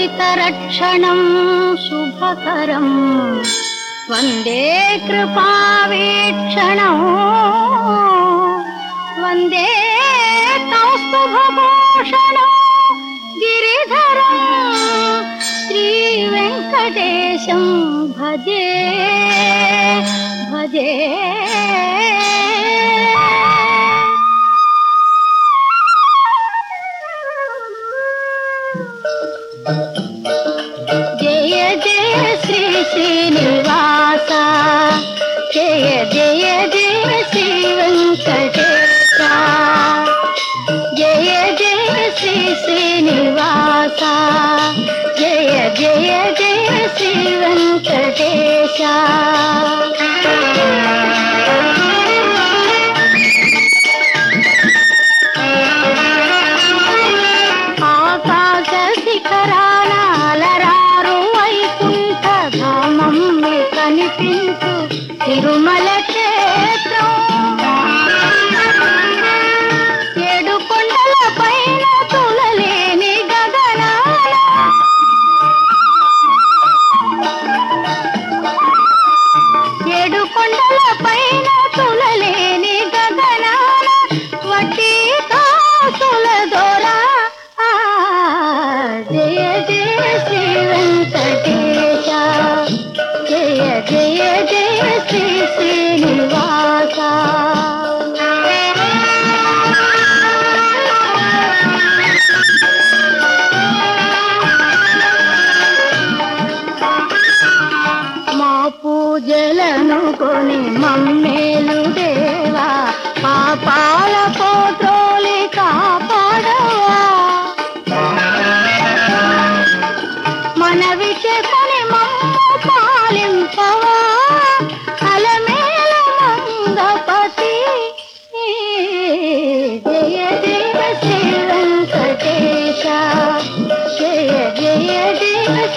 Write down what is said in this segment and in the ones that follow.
ितरक्षणं शुभकरम् वन्दे कृपावेक्षणो वन्दे तौ सुभूषण गिरिधर श्रीवेङ्कटेशं। भजे भजे। श्रीनिवासा जय जय जय श्रीवेङ्कटेशा పూజలను కొని మమ్మేలు దేవా పాపాల పోట్ర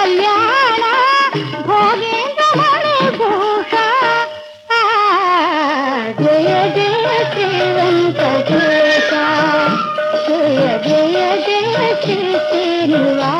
ಕಲ್ಯಾಣ ಭೋಗೇಂದ್ರ ಮಳೆ ಭೂಷ ಜಯ ಜಯ ಶ್ರೀವಂತ ಕೇಶ ಜಯ ಜಯ ಜಯ ಶ್ರೀ ಶ್ರೀನಿವಾಸ